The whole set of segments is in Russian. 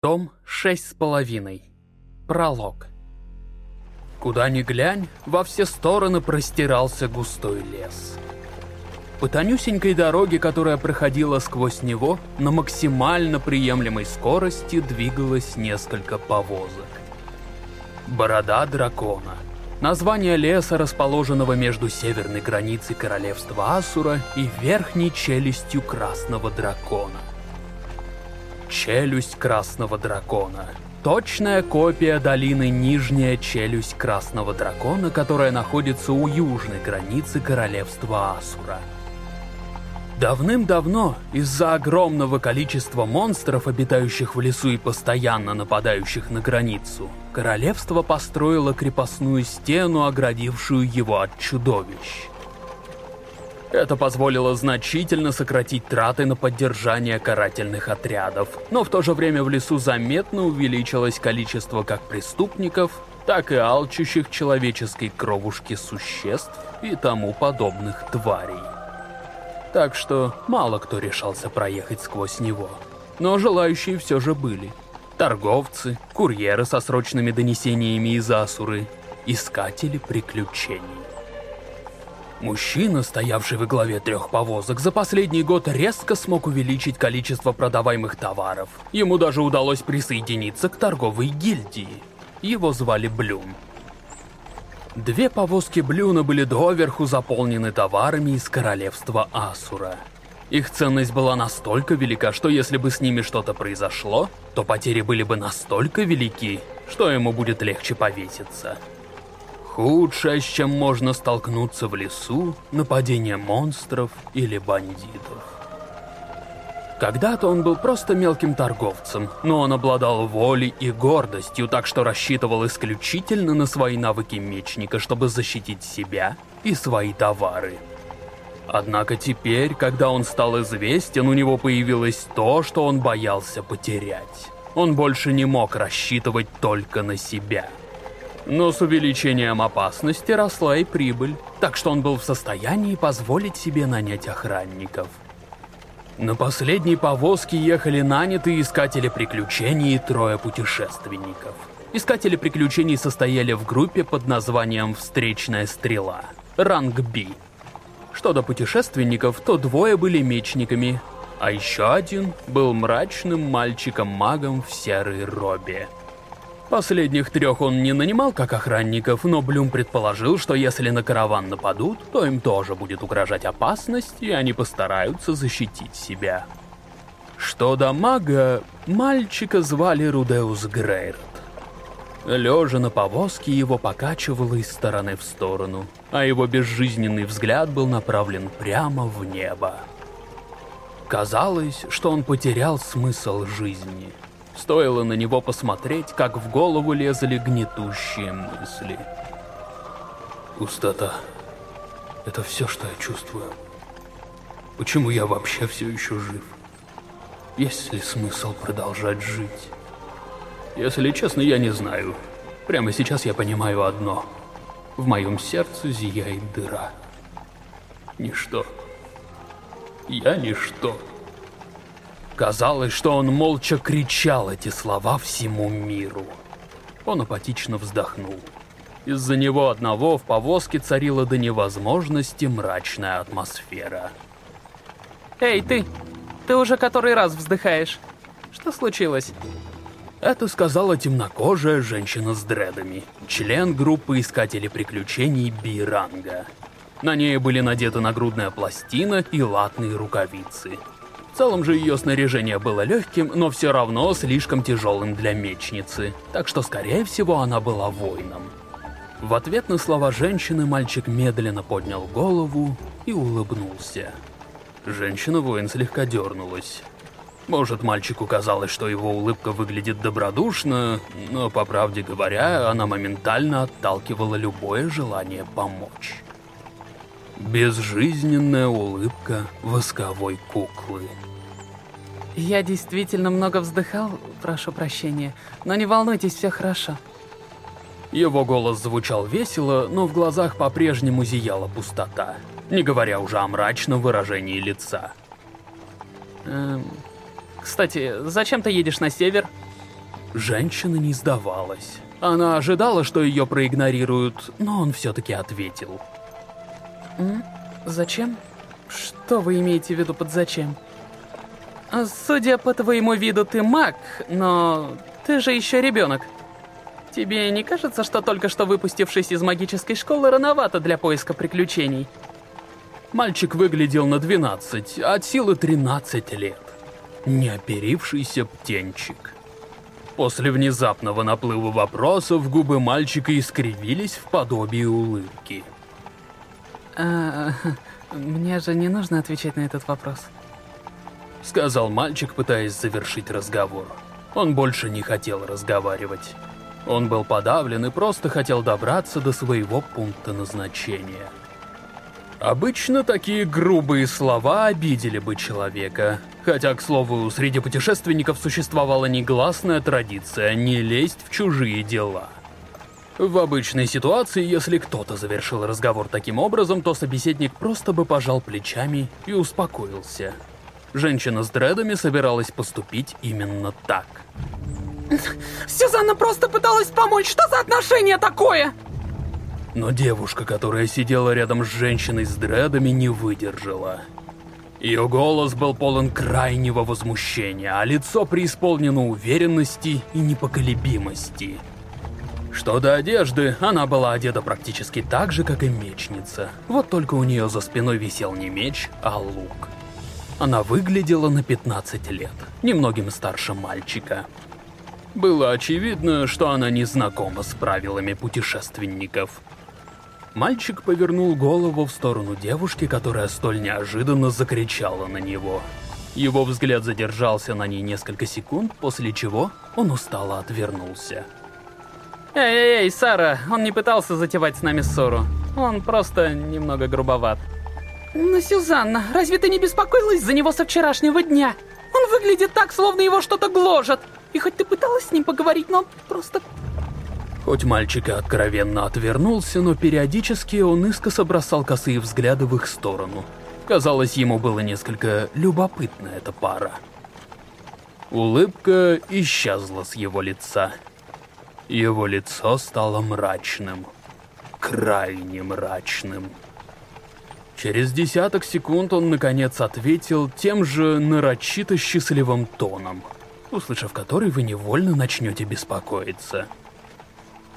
Том шесть с половиной. Пролог. Куда ни глянь, во все стороны простирался густой лес. По тонюсенькой дороге, которая проходила сквозь него, на максимально приемлемой скорости двигалось несколько повозок. Борода дракона. Название леса, расположенного между северной границей королевства Асура и верхней челюстью красного дракона. Челюсть Красного Дракона. Точная копия долины Нижняя Челюсть Красного Дракона, которая находится у южной границы королевства Асура. Давным-давно, из-за огромного количества монстров, обитающих в лесу и постоянно нападающих на границу, королевство построило крепостную стену, оградившую его от чудовищ. Это позволило значительно сократить траты на поддержание карательных отрядов, но в то же время в лесу заметно увеличилось количество как преступников, так и алчущих человеческой кровушки существ и тому подобных тварей. Так что мало кто решался проехать сквозь него. Но желающие все же были. Торговцы, курьеры со срочными донесениями из Асуры, искатели приключений. Мужчина, стоявший во главе трех повозок, за последний год резко смог увеличить количество продаваемых товаров. Ему даже удалось присоединиться к торговой гильдии. Его звали Блюм. Две повозки Блюна были доверху заполнены товарами из королевства Асура. Их ценность была настолько велика, что если бы с ними что-то произошло, то потери были бы настолько велики, что ему будет легче повеситься. Худшее, с чем можно столкнуться в лесу, нападение монстров или бандитов. Когда-то он был просто мелким торговцем, но он обладал волей и гордостью, так что рассчитывал исключительно на свои навыки мечника, чтобы защитить себя и свои товары. Однако теперь, когда он стал известен, у него появилось то, что он боялся потерять. Он больше не мог рассчитывать только на себя. Но с увеличением опасности росла и прибыль, так что он был в состоянии позволить себе нанять охранников. На последней повозке ехали нанятые искатели приключений и трое путешественников. Искатели приключений состояли в группе под названием «Встречная стрела» — ранг B. Что до путешественников, то двое были мечниками, а еще один был мрачным мальчиком-магом в серой робе. Последних трех он не нанимал как охранников, но Блюм предположил, что если на караван нападут, то им тоже будет угрожать опасность, и они постараются защитить себя. Что до мага, мальчика звали Рудеус Грейрт. Лежа на повозке, его покачивало из стороны в сторону, а его безжизненный взгляд был направлен прямо в небо. Казалось, что он потерял смысл жизни — Стоило на него посмотреть, как в голову лезли гнетущие мысли. Пустота. Это все, что я чувствую. Почему я вообще все еще жив? Есть ли смысл продолжать жить? Если честно, я не знаю. Прямо сейчас я понимаю одно. В моем сердце зияет дыра. Ничто. Я ничто. Казалось, что он молча кричал эти слова всему миру. Он апатично вздохнул. Из-за него одного в повозке царила до невозможности мрачная атмосфера. «Эй, ты! Ты уже который раз вздыхаешь. Что случилось?» Это сказала темнокожая женщина с дредами, член группы Искателей Приключений Биранга. На ней были надеты нагрудная пластина и латные рукавицы. Целом же ее снаряжение было легким, но все равно слишком тяжелым для мечницы, так что, скорее всего, она была воином. В ответ на слова женщины мальчик медленно поднял голову и улыбнулся. Женщина-воин слегка дернулась. Может, мальчику казалось, что его улыбка выглядит добродушно, но, по правде говоря, она моментально отталкивала любое желание помочь. Безжизненная улыбка восковой куклы. Я действительно много вздыхал, прошу прощения, но не волнуйтесь, все хорошо. Его голос звучал весело, но в глазах по-прежнему зияла пустота, не говоря уже о мрачном выражении лица. Эм, кстати, зачем ты едешь на север? Женщина не сдавалась. Она ожидала, что ее проигнорируют, но он все-таки ответил. М? Зачем? Что вы имеете в виду под зачем? Судя по твоему виду, ты маг, но ты же еще ребенок. Тебе не кажется, что только что выпустившись из магической школы рановато для поиска приключений? Мальчик выглядел на 12, а от силы 13 лет. Неоперившийся птенчик. После внезапного наплыва вопросов губы мальчика искривились в подобии улыбки. А, мне же не нужно отвечать на этот вопрос. Сказал мальчик, пытаясь завершить разговор. Он больше не хотел разговаривать. Он был подавлен и просто хотел добраться до своего пункта назначения. Обычно такие грубые слова обидели бы человека. Хотя, к слову, среди путешественников существовала негласная традиция не лезть в чужие дела. В обычной ситуации, если кто-то завершил разговор таким образом, то собеседник просто бы пожал плечами и успокоился. Женщина с дредами собиралась поступить именно так. Сюзанна просто пыталась помочь, что за отношение такое? Но девушка, которая сидела рядом с женщиной с дредами, не выдержала. Ее голос был полон крайнего возмущения, а лицо преисполнено уверенности и непоколебимости. Что до одежды, она была одета практически так же, как и мечница. Вот только у нее за спиной висел не меч, а лук. Она выглядела на 15 лет, немногим старше мальчика. Было очевидно, что она не знакома с правилами путешественников. Мальчик повернул голову в сторону девушки, которая столь неожиданно закричала на него. Его взгляд задержался на ней несколько секунд, после чего он устало отвернулся. Эй-эй-эй, Сара, он не пытался затевать с нами ссору. Он просто немного грубоват. Но, Сюзанна, разве ты не беспокоилась за него со вчерашнего дня? Он выглядит так, словно его что-то гложет. И хоть ты пыталась с ним поговорить, но он просто Хоть мальчик и откровенно отвернулся, но периодически он искоса бросал косые взгляды в их сторону. Казалось, ему было несколько любопытна эта пара. Улыбка исчезла с его лица. Его лицо стало мрачным. Крайне мрачным. Через десяток секунд он наконец ответил тем же нарочито счастливым тоном, услышав который вы невольно начнете беспокоиться.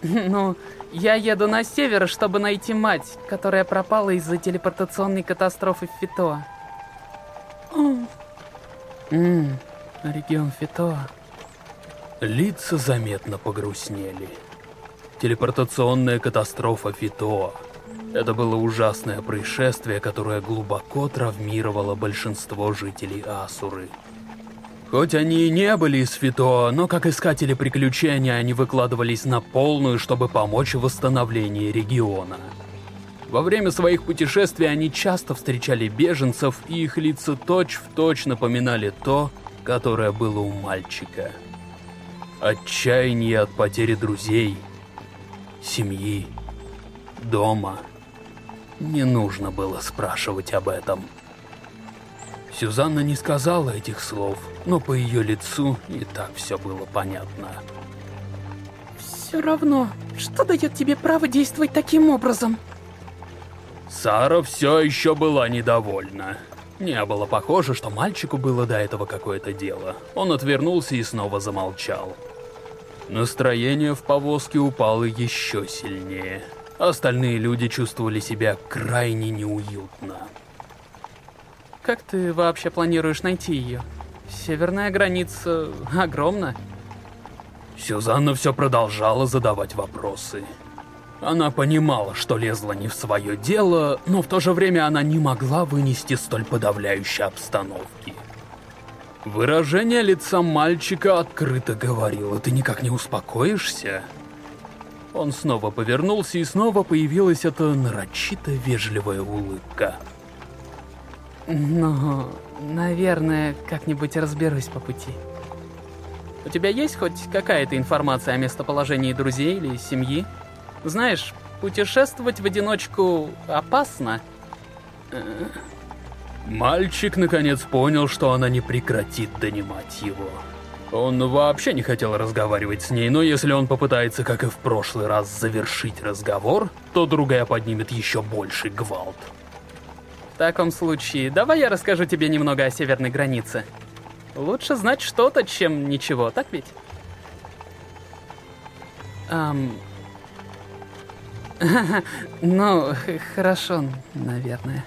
Ну, я еду на север, чтобы найти мать, которая пропала из-за телепортационной катастрофы в Фитоа. Ммм, регион Фитоа. Лица заметно погрустнели. Телепортационная катастрофа Фитоа. Это было ужасное происшествие, которое глубоко травмировало большинство жителей Асуры. Хоть они и не были из Фито, но как искатели приключения они выкладывались на полную, чтобы помочь в восстановлении региона. Во время своих путешествий они часто встречали беженцев, и их лица точь-в-точь точь напоминали то, которое было у мальчика. Отчаяние от потери друзей, семьи, дома. Не нужно было спрашивать об этом. Сюзанна не сказала этих слов, но по ее лицу и так все было понятно. Все равно, что дает тебе право действовать таким образом? Сара все еще была недовольна. Не было похоже, что мальчику было до этого какое-то дело. Он отвернулся и снова замолчал. Настроение в повозке упало еще сильнее. Остальные люди чувствовали себя крайне неуютно. Как ты вообще планируешь найти ее? Северная граница огромна. Сюзанна все продолжала задавать вопросы. Она понимала, что лезла не в свое дело, но в то же время она не могла вынести столь подавляющей обстановки. Выражение лица мальчика открыто говорило, ты никак не успокоишься? Он снова повернулся, и снова появилась эта нарочито вежливая улыбка. Ну, наверное, как-нибудь разберусь по пути. У тебя есть хоть какая-то информация о местоположении друзей или семьи? Знаешь, путешествовать в одиночку опасно. Мальчик наконец понял, что она не прекратит донимать его. Он вообще не хотел разговаривать с ней, но если он попытается, как и в прошлый раз, завершить разговор, то другая поднимет еще больший гвалт. В таком случае, давай я расскажу тебе немного о северной границе. Лучше знать что-то, чем ничего, так ведь? Эм... ну, хорошо, наверное.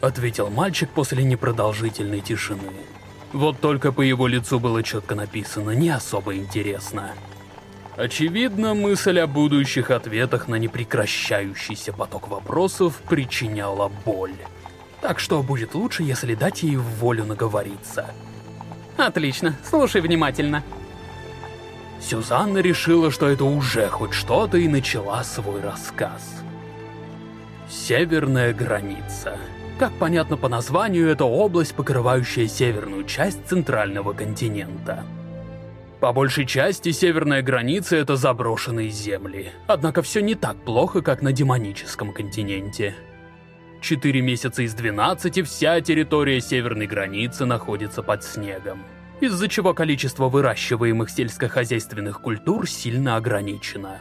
Ответил мальчик после непродолжительной тишины. Вот только по его лицу было четко написано «не особо интересно». Очевидно, мысль о будущих ответах на непрекращающийся поток вопросов причиняла боль. Так что будет лучше, если дать ей волю наговориться. Отлично, слушай внимательно. Сюзанна решила, что это уже хоть что-то, и начала свой рассказ. Северная граница. Как понятно по названию, это область, покрывающая северную часть центрального континента. По большей части, северная граница — это заброшенные земли. Однако все не так плохо, как на демоническом континенте. Четыре месяца из 12 вся территория северной границы находится под снегом, из-за чего количество выращиваемых сельскохозяйственных культур сильно ограничено.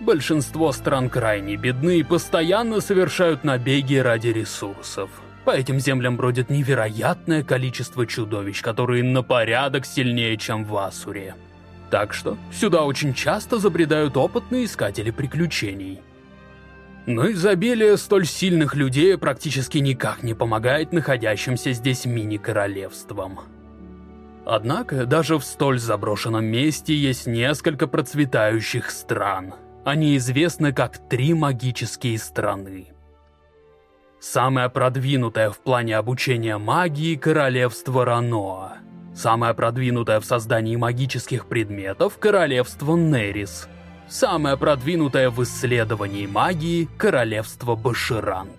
Большинство стран крайне бедны и постоянно совершают набеги ради ресурсов. По этим землям бродит невероятное количество чудовищ, которые на порядок сильнее, чем в Асуре. Так что сюда очень часто забредают опытные искатели приключений. Но изобилие столь сильных людей практически никак не помогает находящимся здесь мини-королевствам. Однако, даже в столь заброшенном месте есть несколько процветающих стран – они известны как три магические страны. Самая продвинутая в плане обучения магии – Королевство Раноа. Самая продвинутая в создании магических предметов – Королевство Нерис. Самая продвинутая в исследовании магии – Королевство Баширант.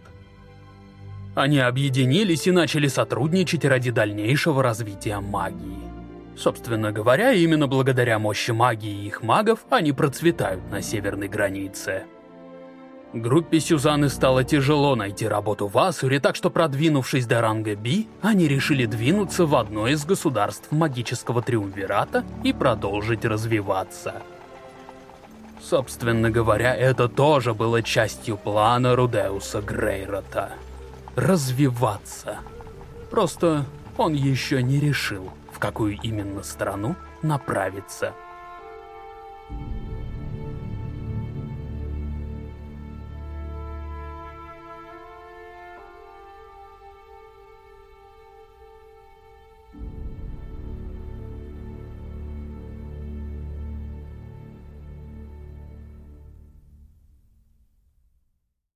Они объединились и начали сотрудничать ради дальнейшего развития магии. Собственно говоря, именно благодаря мощи магии и их магов они процветают на северной границе. Группе Сюзанны стало тяжело найти работу в Асуре, так что продвинувшись до ранга Би, они решили двинуться в одно из государств магического триумвирата и продолжить развиваться. Собственно говоря, это тоже было частью плана Рудеуса Грейрота. Развиваться. Просто он еще не решил какую именно страну направиться.